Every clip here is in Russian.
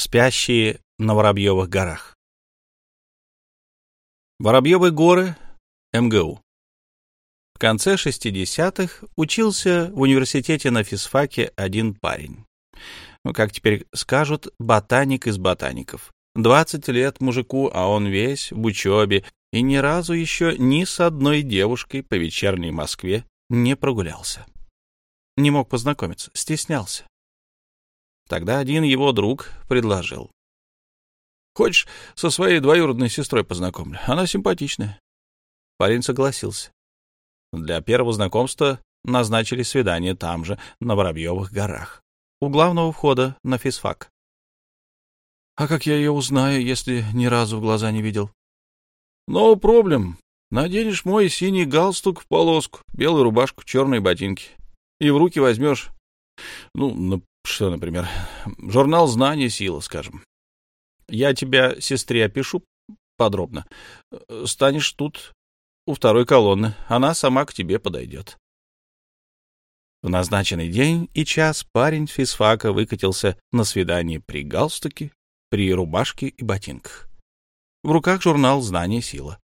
Спящие на Воробьевых горах. Воробьевы горы, МГУ. В конце 60-х учился в университете на физфаке один парень. Ну, как теперь скажут, ботаник из ботаников. 20 лет мужику, а он весь в учебе и ни разу еще ни с одной девушкой по вечерней Москве не прогулялся. Не мог познакомиться, стеснялся. Тогда один его друг предложил. «Хочешь, со своей двоюродной сестрой познакомлю? Она симпатичная». Парень согласился. Для первого знакомства назначили свидание там же, на Воробьевых горах, у главного входа на физфак. «А как я ее узнаю, если ни разу в глаза не видел?» «No проблем. Наденешь мой синий галстук в полоску, белую рубашку, черные ботинки. И в руки возьмешь, ну, что, например, журнал «Знание. Сила», скажем. Я тебя сестре опишу подробно. Станешь тут у второй колонны. Она сама к тебе подойдет. В назначенный день и час парень физфака выкатился на свидание при галстуке, при рубашке и ботинках. В руках журнал «Знание. Сила».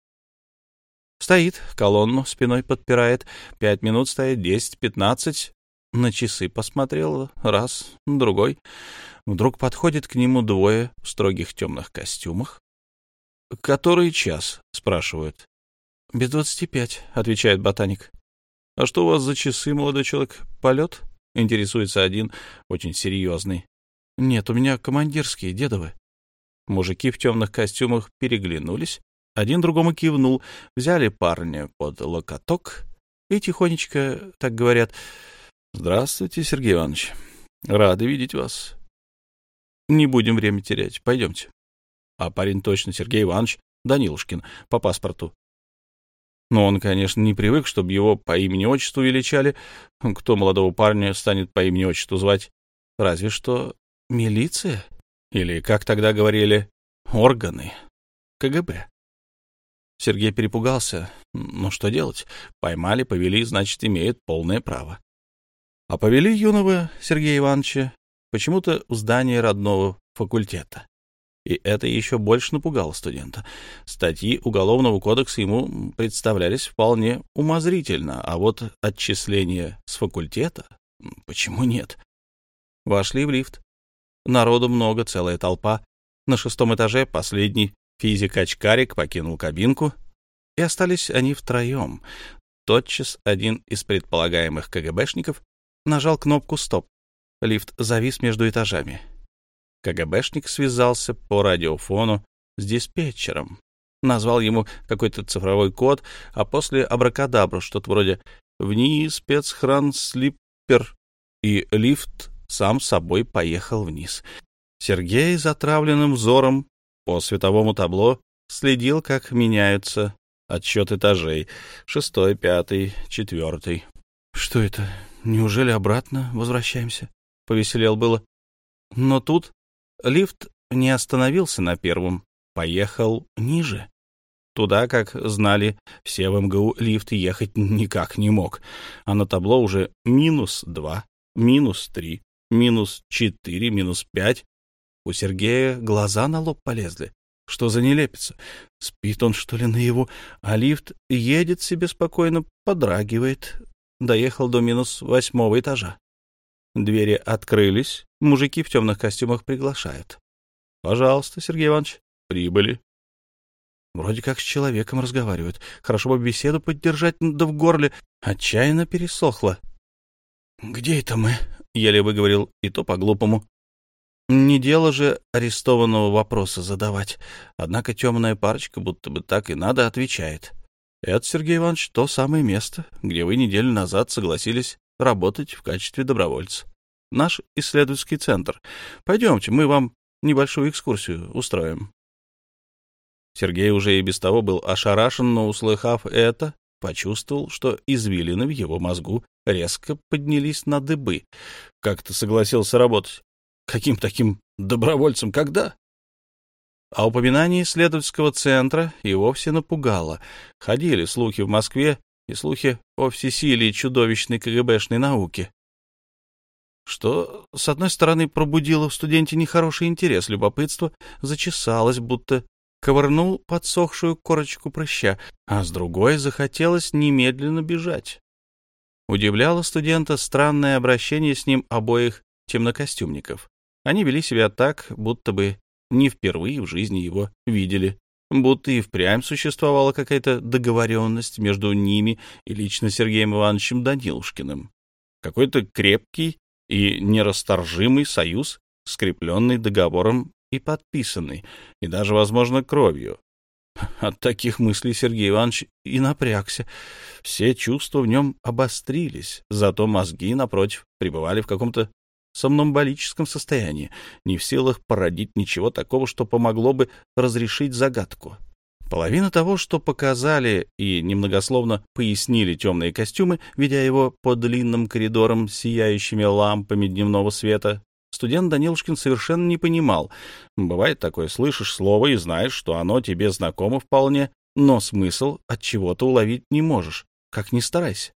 Стоит, колонну спиной подпирает. Пять минут стоит, десять, пятнадцать. На часы посмотрел, раз, другой. Вдруг подходит к нему двое в строгих темных костюмах. «Который час?» — спрашивают. «Без двадцати пять», — отвечает ботаник. «А что у вас за часы, молодой человек? Полет?» — интересуется один, очень серьезный. «Нет, у меня командирские, дедовы». Мужики в темных костюмах переглянулись, один другому кивнул, взяли парня под локоток и тихонечко, так говорят, Здравствуйте, Сергей Иванович. Рады видеть вас. Не будем время терять. Пойдемте. А парень точно Сергей Иванович Данилушкин по паспорту. Но он, конечно, не привык, чтобы его по имени-отчеству величали. Кто молодого парня станет по имени-отчеству звать? Разве что милиция? Или, как тогда говорили, органы КГБ. Сергей перепугался. Ну, что делать? Поймали, повели, значит, имеет полное право а повели юного Сергея Ивановича почему-то в здание родного факультета. И это еще больше напугало студента. Статьи Уголовного кодекса ему представлялись вполне умозрительно, а вот отчисление с факультета — почему нет? Вошли в лифт. Народу много, целая толпа. На шестом этаже последний физик-очкарик покинул кабинку, и остались они втроем. Тотчас один из предполагаемых КГБшников нажал кнопку «Стоп». Лифт завис между этажами. КГБшник связался по радиофону с диспетчером, назвал ему какой-то цифровой код, а после абракадабру, что-то вроде «Вниз, спецхран, слиппер», и лифт сам собой поехал вниз. Сергей затравленным взором по световому табло следил, как меняются отсчет этажей. Шестой, пятый, четвертый. Что это? Неужели обратно возвращаемся? Повеселел было. Но тут лифт не остановился на первом, поехал ниже. Туда, как знали, все в МГУ лифт ехать никак не мог. А на табло уже минус два, минус три, минус четыре, минус пять. У Сергея глаза на лоб полезли. Что за нелепица? Спит он, что ли, наяву, а лифт едет себе спокойно, подрагивает, доехал до минус восьмого этажа. Двери открылись, мужики в темных костюмах приглашают. — Пожалуйста, Сергей Иванович, прибыли. Вроде как с человеком разговаривают. Хорошо бы беседу поддержать, да в горле отчаянно пересохло. — Где это мы? — еле выговорил, и то по-глупому. Не дело же арестованного вопроса задавать. Однако темная парочка будто бы так и надо отвечает. — это, Сергей Иванович, то самое место, где вы неделю назад согласились работать в качестве добровольца. Наш исследовательский центр. Пойдемте, мы вам небольшую экскурсию устроим. Сергей уже и без того был ошарашен, но, услыхав это, почувствовал, что извилины в его мозгу резко поднялись на дыбы. Как-то согласился работать. Каким таким добровольцем когда? А упоминание исследовательского центра и вовсе напугало. Ходили слухи в Москве и слухи о всесилии чудовищной КГБшной науки. что, с одной стороны, пробудило в студенте нехороший интерес, любопытство зачесалось, будто ковырнул подсохшую корочку прыща, а с другой захотелось немедленно бежать. Удивляло студента странное обращение с ним обоих темнокостюмников. Они вели себя так, будто бы не впервые в жизни его видели, будто и впрямь существовала какая-то договоренность между ними и лично Сергеем Ивановичем Данилушкиным. Какой-то крепкий и нерасторжимый союз, скрепленный договором и подписанный, и даже, возможно, кровью. От таких мыслей Сергей Иванович и напрягся. Все чувства в нем обострились, зато мозги, напротив, пребывали в каком-то сомнамболическом состоянии, не в силах породить ничего такого, что помогло бы разрешить загадку. Половина того, что показали и немногословно пояснили темные костюмы, ведя его по длинным коридорам с сияющими лампами дневного света, студент Данилушкин совершенно не понимал. Бывает такое, слышишь слово и знаешь, что оно тебе знакомо вполне, но смысл от чего-то уловить не можешь, как ни старайся.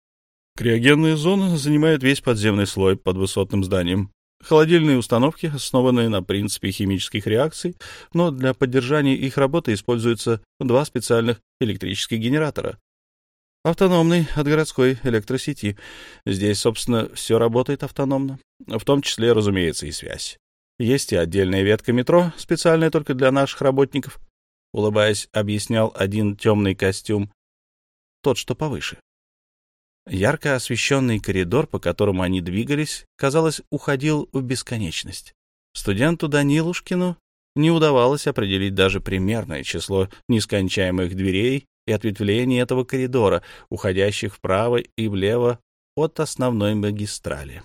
Криогенная зона занимает весь подземный слой под высотным зданием. Холодильные установки, основанные на принципе химических реакций, но для поддержания их работы используются два специальных электрических генератора. Автономный от городской электросети. Здесь, собственно, все работает автономно, в том числе, разумеется, и связь. Есть и отдельная ветка метро, специальная только для наших работников. Улыбаясь, объяснял один темный костюм, тот, что повыше. Ярко освещенный коридор, по которому они двигались, казалось, уходил в бесконечность. Студенту Данилушкину не удавалось определить даже примерное число нескончаемых дверей и ответвлений этого коридора, уходящих вправо и влево от основной магистрали.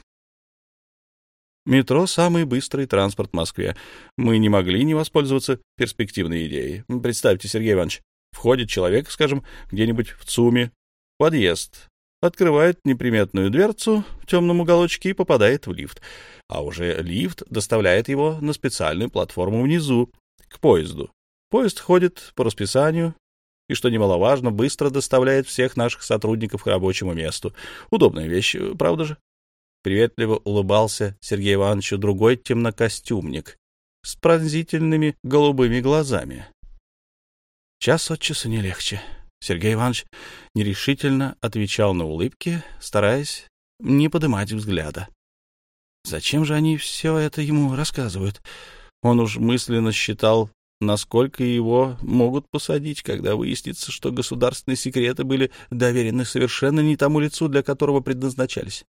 Метро — самый быстрый транспорт в Москве. Мы не могли не воспользоваться перспективной идеей. Представьте, Сергей Иванович, входит человек, скажем, где-нибудь в ЦУМе, подъезд, открывает неприметную дверцу в темном уголочке и попадает в лифт. А уже лифт доставляет его на специальную платформу внизу, к поезду. Поезд ходит по расписанию и, что немаловажно, быстро доставляет всех наших сотрудников к рабочему месту. Удобная вещь, правда же? Приветливо улыбался Сергей Ивановичу другой темнокостюмник с пронзительными голубыми глазами. Час от часу не легче. Сергей Иванович нерешительно отвечал на улыбки, стараясь не поднимать взгляда. Зачем же они все это ему рассказывают? Он уж мысленно считал, насколько его могут посадить, когда выяснится, что государственные секреты были доверены совершенно не тому лицу, для которого предназначались.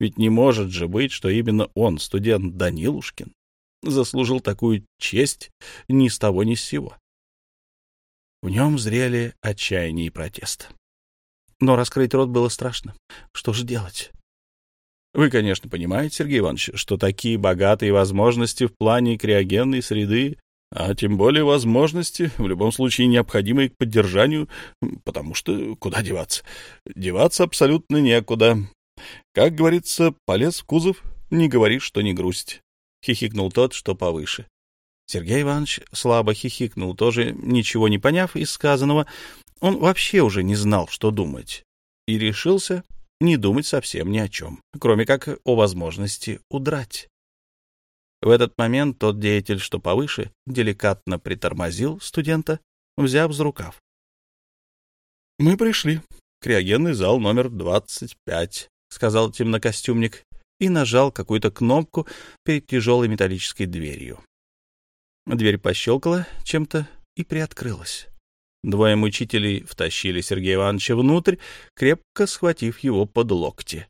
Ведь не может же быть, что именно он, студент Данилушкин, заслужил такую честь ни с того ни с сего. В нем зрели отчаяние и протест. Но раскрыть рот было страшно. Что же делать? Вы, конечно, понимаете, Сергей Иванович, что такие богатые возможности в плане криогенной среды, а тем более возможности, в любом случае необходимые к поддержанию, потому что куда деваться? Деваться абсолютно некуда. Как говорится, полез в кузов, не говори, что не грусть. Хихикнул тот, что повыше. Сергей Иванович слабо хихикнул, тоже ничего не поняв из сказанного. Он вообще уже не знал, что думать, и решился не думать совсем ни о чем, кроме как о возможности удрать. В этот момент тот деятель, что повыше, деликатно притормозил студента, взяв за рукав. — Мы пришли. Криогенный зал номер двадцать пять, — сказал темнокостюмник и нажал какую-то кнопку перед тяжелой металлической дверью. Дверь пощелкала чем-то и приоткрылась. Двое мучителей втащили Сергея Ивановича внутрь, крепко схватив его под локти.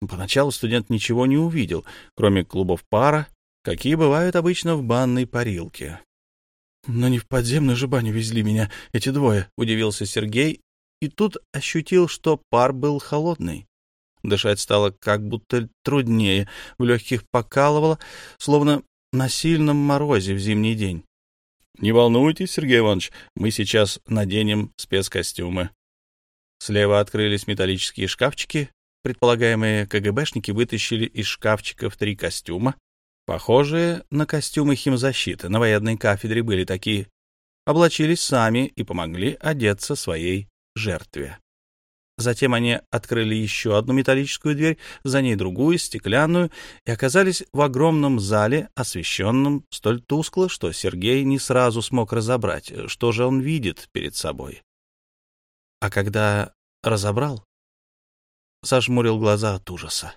Поначалу студент ничего не увидел, кроме клубов пара, какие бывают обычно в банной парилке. «Но не в подземную же баню везли меня эти двое», — удивился Сергей, и тут ощутил, что пар был холодный. Дышать стало как будто труднее, в легких покалывало, словно на сильном морозе в зимний день. — Не волнуйтесь, Сергей Иванович, мы сейчас наденем спецкостюмы. Слева открылись металлические шкафчики. Предполагаемые КГБшники вытащили из шкафчиков три костюма, похожие на костюмы химзащиты. На военной кафедре были такие. Облачились сами и помогли одеться своей жертве. Затем они открыли еще одну металлическую дверь, за ней другую, стеклянную, и оказались в огромном зале, освещенном столь тускло, что Сергей не сразу смог разобрать, что же он видит перед собой. А когда разобрал, зажмурил глаза от ужаса.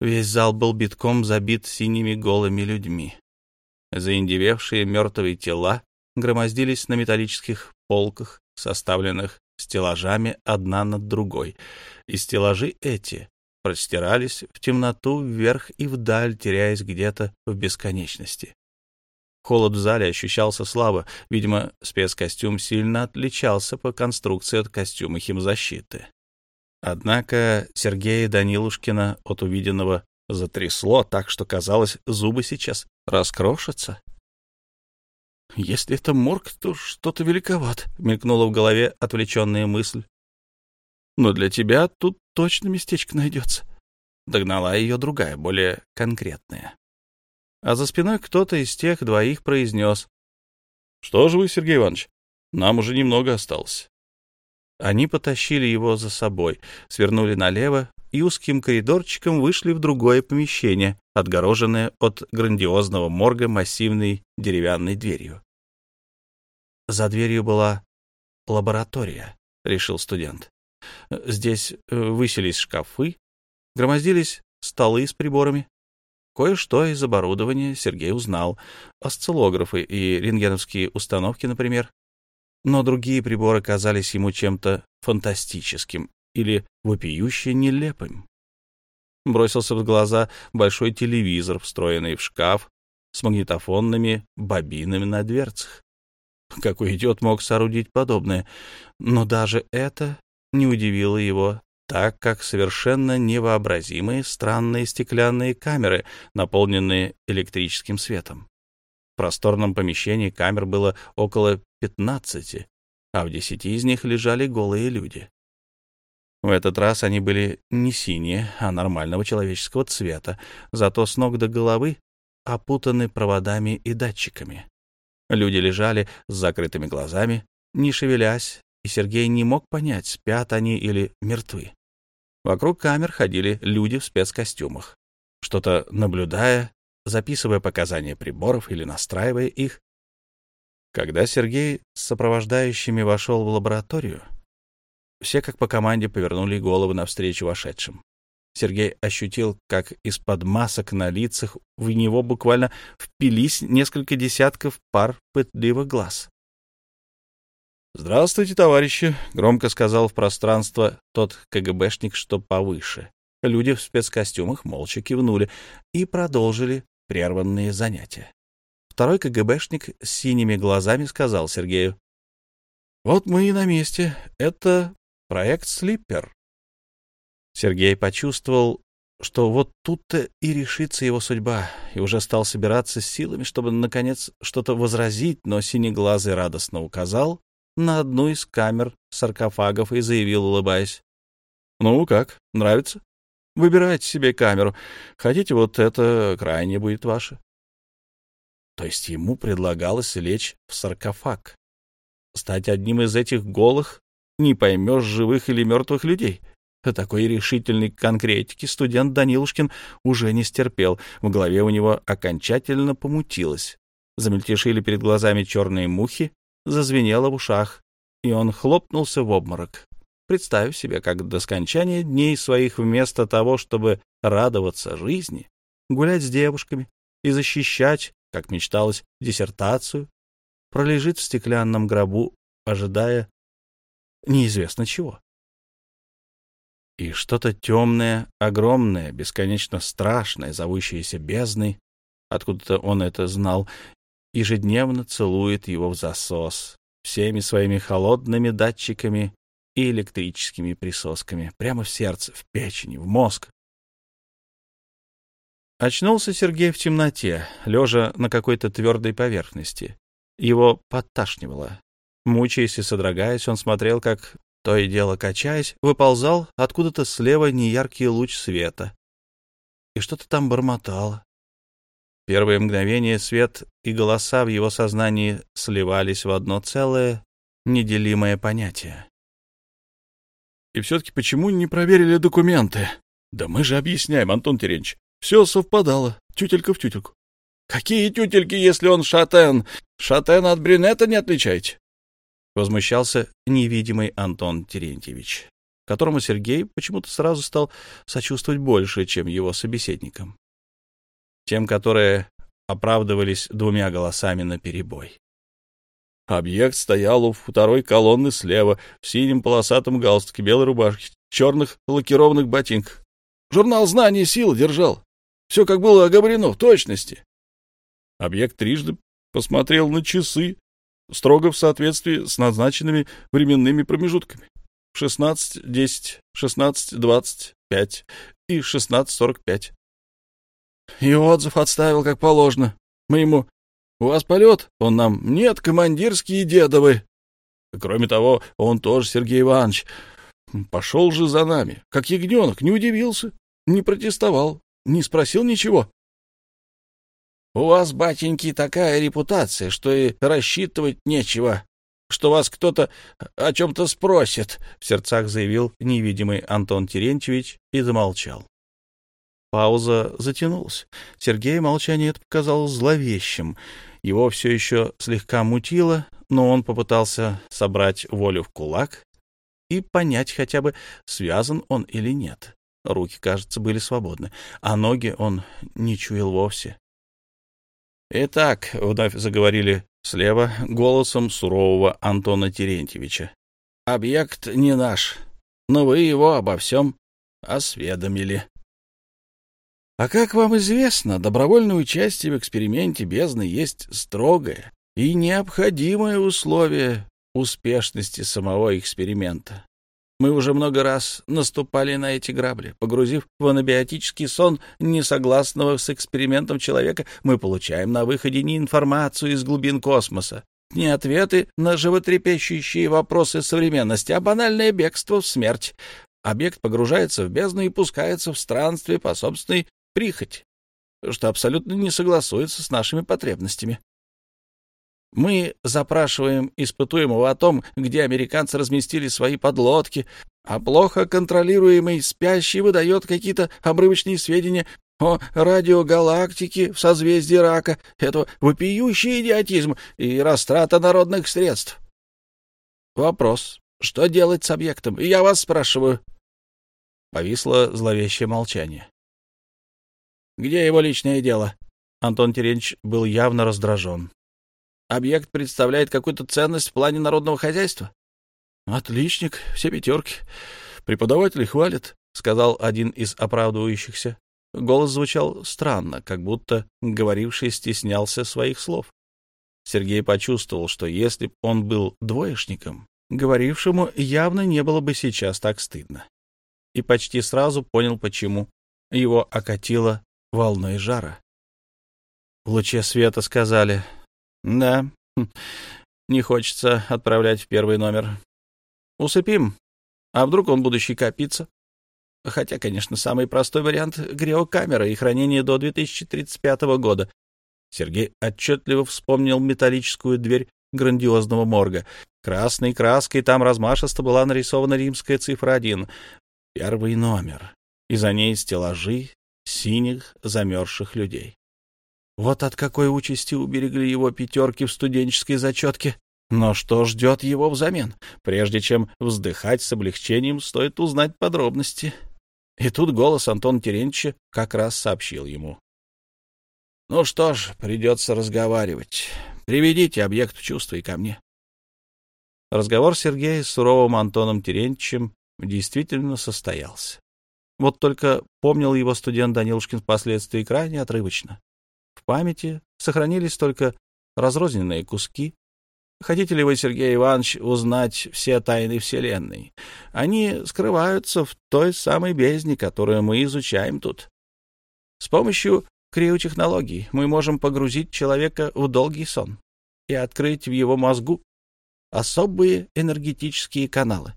Весь зал был битком забит синими голыми людьми. Заиндевевшие мертвые тела громоздились на металлических полках, составленных стеллажами одна над другой, и стеллажи эти простирались в темноту вверх и вдаль, теряясь где-то в бесконечности. Холод в зале ощущался слабо, видимо, спецкостюм сильно отличался по конструкции от костюма химзащиты. Однако Сергея Данилушкина от увиденного затрясло так, что, казалось, зубы сейчас раскрошатся. «Если это морг, то что-то великоват», — мелькнула в голове отвлеченная мысль. «Но для тебя тут точно местечко найдется». Догнала ее другая, более конкретная. А за спиной кто-то из тех двоих произнес. «Что же вы, Сергей Иванович, нам уже немного осталось». Они потащили его за собой, свернули налево и узким коридорчиком вышли в другое помещение, отгороженное от грандиозного морга массивной деревянной дверью. За дверью была лаборатория, решил студент. Здесь э, высились шкафы, громоздились столы с приборами. Кое-что из оборудования Сергей узнал. Осциллографы и рентгеновские установки, например, но другие приборы казались ему чем-то фантастическим или вопиюще нелепым. Бросился в глаза большой телевизор, встроенный в шкаф с магнитофонными бобинами на дверцах. Какой идиот мог соорудить подобное? Но даже это не удивило его, так как совершенно невообразимые странные стеклянные камеры, наполненные электрическим светом. В просторном помещении камер было около пятнадцати, а в десяти из них лежали голые люди. В этот раз они были не синие, а нормального человеческого цвета, зато с ног до головы опутаны проводами и датчиками. Люди лежали с закрытыми глазами, не шевелясь, и Сергей не мог понять, спят они или мертвы. Вокруг камер ходили люди в спецкостюмах, что-то наблюдая, записывая показания приборов или настраивая их. Когда Сергей с сопровождающими вошел в лабораторию, все как по команде повернули головы навстречу вошедшим. Сергей ощутил, как из-под масок на лицах в него буквально впились несколько десятков пар пытливых глаз. «Здравствуйте, товарищи!» — громко сказал в пространство тот КГБшник, что повыше. Люди в спецкостюмах молча кивнули и продолжили прерванные занятия. Второй КГБшник с синими глазами сказал Сергею. «Вот мы и на месте. Это проект «Слиппер». Сергей почувствовал, что вот тут-то и решится его судьба, и уже стал собираться с силами, чтобы, наконец, что-то возразить, но синеглазый радостно указал на одну из камер саркофагов и заявил, улыбаясь. — Ну, как, нравится? Выбирайте себе камеру. Хотите, вот это крайне будет ваше. То есть ему предлагалось лечь в саркофаг, стать одним из этих голых, не поймешь, живых или мертвых людей — такой решительной конкретики студент Данилушкин уже не стерпел. В голове у него окончательно помутилось. Замельтешили перед глазами черные мухи, зазвенело в ушах, и он хлопнулся в обморок. Представив себе, как до скончания дней своих вместо того, чтобы радоваться жизни, гулять с девушками и защищать, как мечталось, диссертацию, пролежит в стеклянном гробу, ожидая неизвестно чего. И что-то темное, огромное, бесконечно страшное, зовущееся бездной, откуда-то он это знал, ежедневно целует его в засос всеми своими холодными датчиками и электрическими присосками, прямо в сердце, в печень, в мозг. Очнулся Сергей в темноте, лежа на какой-то твердой поверхности. Его подташнивало. Мучаясь и содрогаясь, он смотрел, как то и дело, качаясь, выползал откуда-то слева неяркий луч света. И что-то там бормотало. Первые мгновения свет и голоса в его сознании сливались в одно целое, неделимое понятие. И все-таки почему не проверили документы? Да мы же объясняем, Антон Теренч. Все совпадало, тютелька в тютельку. Какие тютельки, если он шатен? Шатен от брюнета не отличаете? Возмущался невидимый Антон Терентьевич, которому Сергей почему-то сразу стал сочувствовать больше, чем его собеседникам. Тем, которые оправдывались двумя голосами наперебой. Объект стоял у второй колонны слева, в синем полосатом галстуке, белой рубашке, черных лакированных ботинках. Журнал знаний сил держал. Все как было оговорено, в точности. Объект трижды посмотрел на часы, строго в соответствии с назначенными временными промежутками. 16.10, 16.25 и 16.45. И отзыв отставил, как положено. Мы ему у вас полет? Он нам, нет, командирские дедовы. Кроме того, он тоже, Сергей Иванович, пошел же за нами, как ягненок, не удивился, не протестовал, не спросил ничего. У вас, батеньки, такая репутация, что и рассчитывать нечего, что вас кто-то о чем-то спросит, — в сердцах заявил невидимый Антон Терентьевич и замолчал. Пауза затянулась. Сергею молчание это показалось зловещим. Его все еще слегка мутило, но он попытался собрать волю в кулак и понять хотя бы, связан он или нет. Руки, кажется, были свободны, а ноги он не чуял вовсе. «Итак», — вновь заговорили слева голосом сурового Антона Терентьевича, — «объект не наш, но вы его обо всем осведомили». А как вам известно, добровольное участие в эксперименте бездны есть строгое и необходимое условие успешности самого эксперимента. Мы уже много раз наступали на эти грабли. Погрузив в анабиотический сон несогласного с экспериментом человека, мы получаем на выходе не информацию из глубин космоса, не ответы на животрепещущие вопросы современности, а банальное бегство в смерть. Объект погружается в бездну и пускается в странстве по собственной прихоть, что абсолютно не согласуется с нашими потребностями. Мы запрашиваем испытуемого о том, где американцы разместили свои подлодки, а плохо контролируемый спящий выдает какие-то обрывочные сведения о радиогалактике в созвездии рака. Это вопиющий идиотизм и растрата народных средств. Вопрос, что делать с объектом? Я вас спрашиваю. Повисло зловещее молчание. Где его личное дело? Антон Терентьевич был явно раздражен. Объект представляет какую-то ценность в плане народного хозяйства? Отличник, все пятерки. Преподаватели хвалят, сказал один из оправдывающихся. Голос звучал странно, как будто говоривший стеснялся своих слов. Сергей почувствовал, что если б он был двоечником, говорившему явно не было бы сейчас так стыдно. И почти сразу понял, почему. Его окатило волной жара. В луче света сказали, «Да, не хочется отправлять в первый номер. Усыпим, а вдруг он будущий копится? Хотя, конечно, самый простой вариант — гриокамера и хранение до 2035 года». Сергей отчетливо вспомнил металлическую дверь грандиозного морга. Красной краской там размашисто была нарисована римская цифра 1. Первый номер. И за ней стеллажи синих замерзших людей. Вот от какой участи уберегли его пятерки в студенческой зачетке. Но что ждет его взамен? Прежде чем вздыхать с облегчением, стоит узнать подробности. И тут голос Антона Терентьевича как раз сообщил ему. — Ну что ж, придется разговаривать. Приведите объект в чувство и ко мне. Разговор Сергея с суровым Антоном Терентьевичем действительно состоялся. Вот только помнил его студент Данилушкин впоследствии крайне отрывочно. Памяти сохранились только разрозненные куски. Хотите ли вы, Сергей Иванович, узнать все тайны Вселенной? Они скрываются в той самой бездне, которую мы изучаем тут. С помощью криотехнологий мы можем погрузить человека в долгий сон и открыть в его мозгу особые энергетические каналы.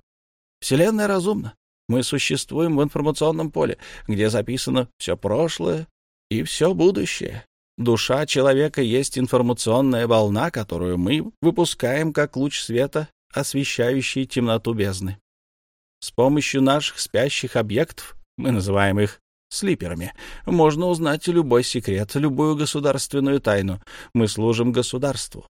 Вселенная разумна. Мы существуем в информационном поле, где записано все прошлое и все будущее. Душа человека есть информационная волна, которую мы выпускаем как луч света, освещающий темноту бездны. С помощью наших спящих объектов, мы называем их слиперами, можно узнать любой секрет, любую государственную тайну. Мы служим государству.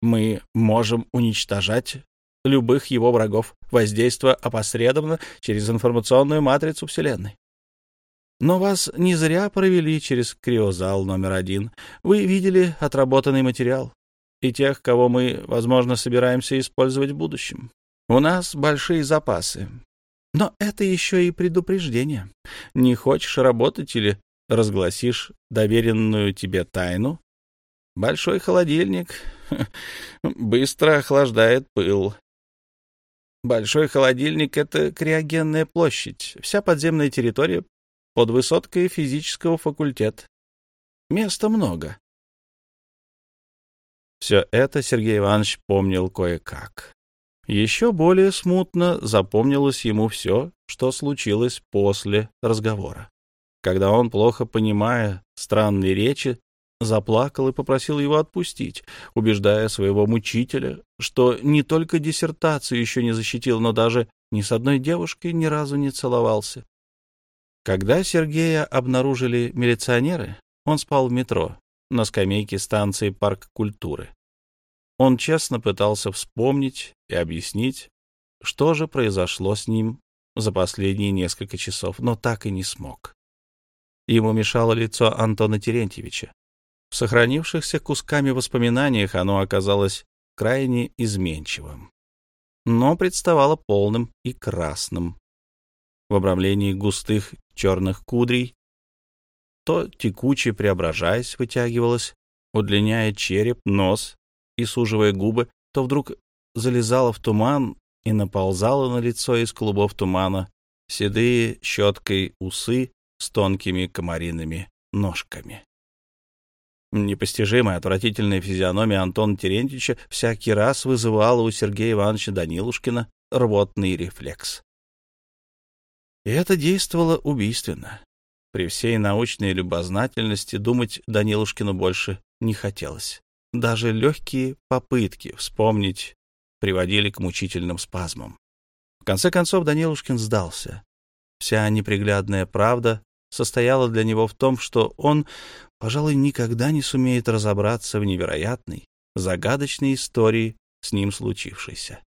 Мы можем уничтожать любых его врагов, воздействуя опосредованно через информационную матрицу Вселенной. Но вас не зря провели через криозал номер один. Вы видели отработанный материал и тех, кого мы, возможно, собираемся использовать в будущем. У нас большие запасы. Но это еще и предупреждение. Не хочешь работать или разгласишь доверенную тебе тайну? Большой холодильник быстро охлаждает пыл. Большой холодильник — это криогенная площадь, вся подземная территория под высоткой физического факультета. Места много. Все это Сергей Иванович помнил кое-как. Еще более смутно запомнилось ему все, что случилось после разговора. Когда он, плохо понимая странные речи, заплакал и попросил его отпустить, убеждая своего мучителя, что не только диссертацию еще не защитил, но даже ни с одной девушкой ни разу не целовался. Когда Сергея обнаружили милиционеры, он спал в метро, на скамейке станции Парк культуры. Он честно пытался вспомнить и объяснить, что же произошло с ним за последние несколько часов, но так и не смог. Ему мешало лицо Антона Терентьевича. В сохранившихся кусками воспоминаниях оно оказалось крайне изменчивым, но представало полным и красным. В обрамлении густых черных кудрей то текуче преображаясь вытягивалось, удлиняя череп, нос и суживая губы, то вдруг залезала в туман и наползала на лицо из клубов тумана седые щеткой усы с тонкими комариными ножками. Непостижимая отвратительная физиономия Антона Терентьевича всякий раз вызывала у Сергея Ивановича Данилушкина рвотный рефлекс. И это действовало убийственно. При всей научной любознательности думать Данилушкину больше не хотелось. Даже легкие попытки вспомнить приводили к мучительным спазмам. В конце концов Данилушкин сдался. Вся неприглядная правда состояла для него в том, что он, пожалуй, никогда не сумеет разобраться в невероятной, загадочной истории с ним случившейся.